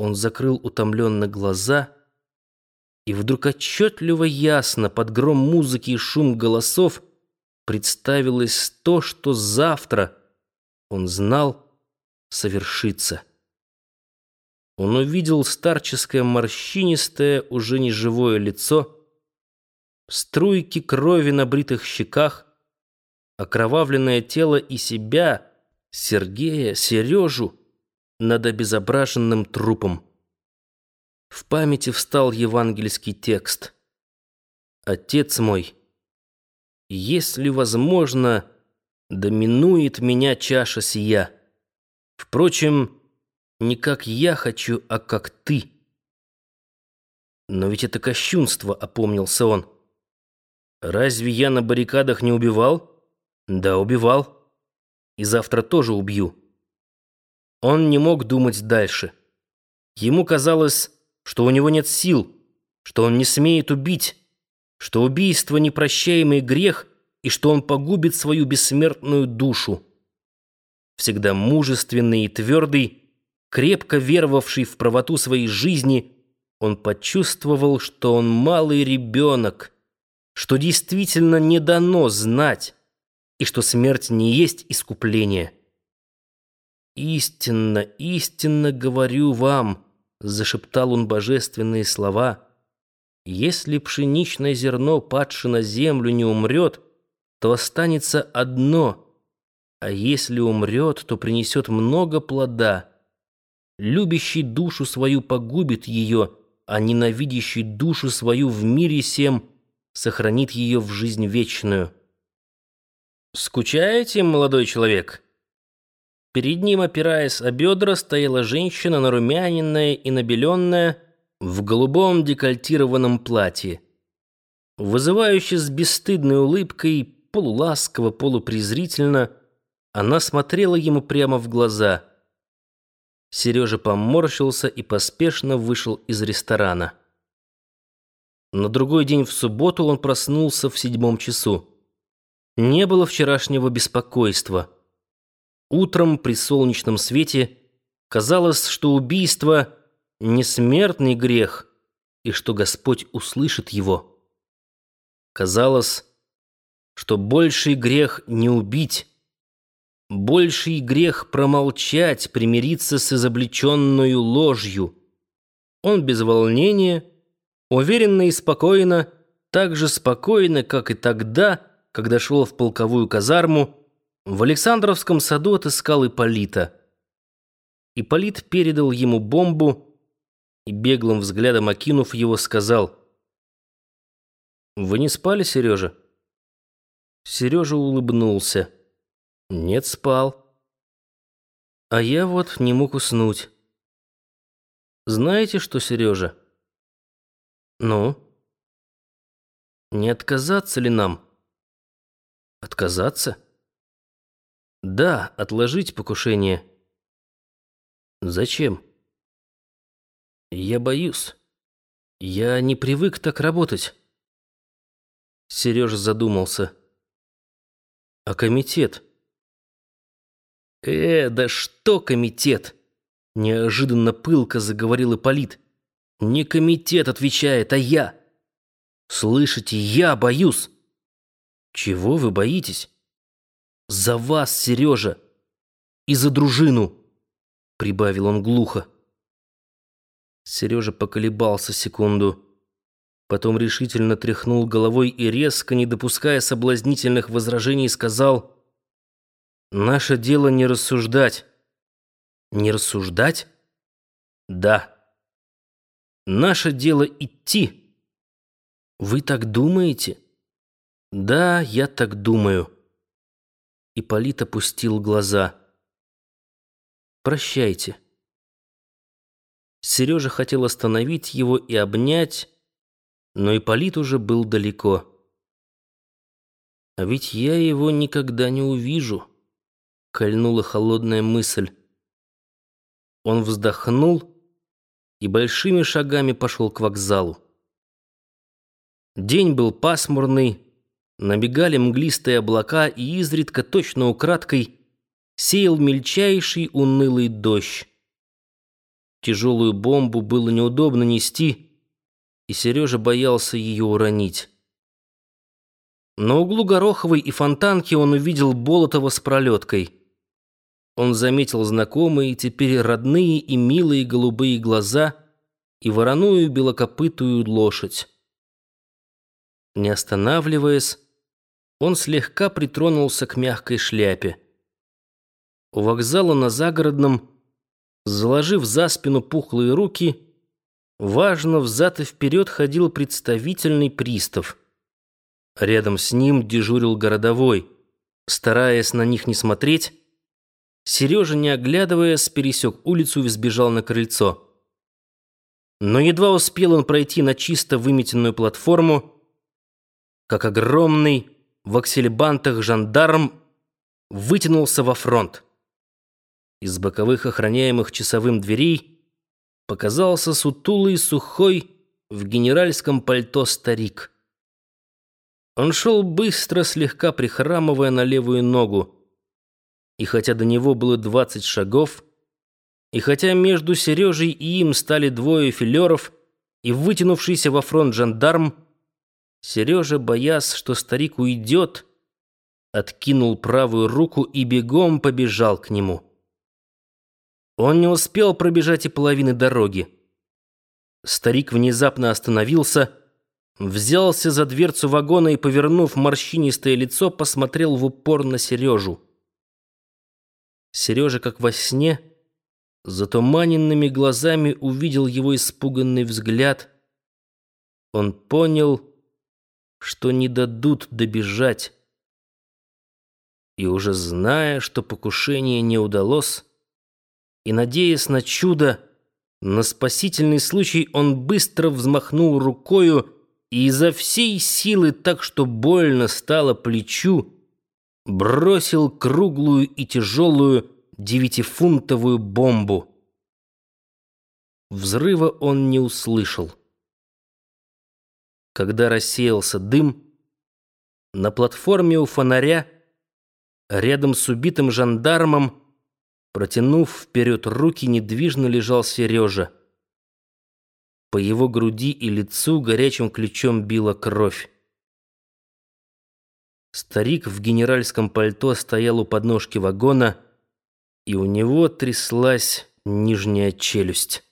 Он закрыл утомленно глаза, и вдруг отчетливо ясно под гром музыки и шум голосов представилось то, что завтра, он знал, совершится. Он увидел старческое морщинистое, уже неживое лицо, струйки крови на бритых щеках, окровавленное тело и себя, Сергея, Сережу, над обезображенным трупом. В памяти встал евангельский текст. «Отец мой, если возможно, доминует меня чаша сия. Впрочем, не как я хочу, а как ты». «Но ведь это кощунство», — опомнился он. «Разве я на баррикадах не убивал?» «Да, убивал. И завтра тоже убью». Он не мог думать дальше. Ему казалось, что у него нет сил, что он не смеет убить, что убийство — непрощаемый грех и что он погубит свою бессмертную душу. Всегда мужественный и твердый, крепко веровавший в правоту своей жизни, он почувствовал, что он малый ребенок, что действительно не дано знать, и что смерть не есть искупление. «Истинно, истинно говорю вам», — зашептал он божественные слова, «если пшеничное зерно, падше на землю, не умрет, то останется одно, а если умрет, то принесет много плода. Любящий душу свою погубит ее, а ненавидящий душу свою в мире сем сохранит ее в жизнь вечную». «Скучаете, молодой человек?» Перед ним, опираясь о бедра, стояла женщина, нарумяненная и набеленная, в голубом декольтированном платье. Вызывающе с бесстыдной улыбкой, полуласково, полупрезрительно, она смотрела ему прямо в глаза. Сережа поморщился и поспешно вышел из ресторана. На другой день в субботу он проснулся в седьмом часу. Не было вчерашнего беспокойства. Утром при солнечном свете казалось, что убийство — не смертный грех, и что Господь услышит его. Казалось, что больший грех не убить, больший грех промолчать, примириться с изобличенную ложью. Он без волнения, уверенно и спокойно, так же спокойно, как и тогда, когда шел в полковую казарму, в Александровском саду отыскал Ипполита. Ипполит передал ему бомбу и, беглым взглядом окинув его, сказал «Вы не спали, Сережа?» Сережа улыбнулся. «Нет, спал. А я вот не мог уснуть. Знаете что, Сережа?» «Ну?» «Не отказаться ли нам?» «Отказаться?» Да, отложить покушение. Зачем? Я боюсь. Я не привык так работать. Сережа задумался. А комитет? Э, да что комитет? Неожиданно пылко заговорил Ипполит. Не комитет отвечает, а я. Слышите, я боюсь. Чего вы боитесь? «За вас, Сережа! И за дружину!» — прибавил он глухо. Сережа поколебался секунду. Потом решительно тряхнул головой и резко, не допуская соблазнительных возражений, сказал «Наше дело не рассуждать». «Не рассуждать?» «Да». «Наше дело идти». «Вы так думаете?» «Да, я так думаю». Ипполит опустил глаза. «Прощайте». Сережа хотел остановить его и обнять, но Ипполит уже был далеко. «А ведь я его никогда не увижу», — кольнула холодная мысль. Он вздохнул и большими шагами пошел к вокзалу. День был пасмурный, Набегали мглистые облака, и изредка, точно украдкой, сеял мельчайший унылый дождь. Тяжелую бомбу было неудобно нести, и Сережа боялся ее уронить. На углу Гороховой и Фонтанки он увидел Болотова с пролеткой. Он заметил знакомые, теперь родные и милые голубые глаза и вороную белокопытую лошадь. Не останавливаясь, он слегка притронулся к мягкой шляпе. У вокзала на Загородном заложив за спину пухлые руки, важно взад и вперед ходил представительный пристав. Рядом с ним дежурил городовой. Стараясь на них не смотреть, Сережа, не оглядываясь, пересек улицу и сбежал на крыльцо. Но едва успел он пройти на чисто выметенную платформу, как огромный в аксельбантах жандарм вытянулся во фронт. Из боковых охраняемых часовым дверей показался сутулый, сухой, в генеральском пальто старик. Он шел быстро, слегка прихрамывая на левую ногу. И хотя до него было двадцать шагов, и хотя между Сережей и им стали двое филеров и вытянувшийся во фронт жандарм, Сережа, боясь, что старик уйдет, откинул правую руку и бегом побежал к нему. Он не успел пробежать и половины дороги. Старик внезапно остановился, взялся за дверцу вагона и, повернув морщинистое лицо, посмотрел в упор на Сережу. Сережа, как во сне, затуманенными глазами увидел его испуганный взгляд. Он понял, что не дадут добежать. И уже зная, что покушение не удалось, и, надеясь на чудо, на спасительный случай он быстро взмахнул рукою и изо всей силы, так что больно стало плечу, бросил круглую и тяжелую девятифунтовую бомбу. Взрыва он не услышал. Когда рассеялся дым, на платформе у фонаря, рядом с убитым жандармом, Протянув вперед руки, недвижно лежал Сережа. По его груди и лицу горячим ключом била кровь. Старик в генеральском пальто стоял у подножки вагона, и у него тряслась нижняя челюсть.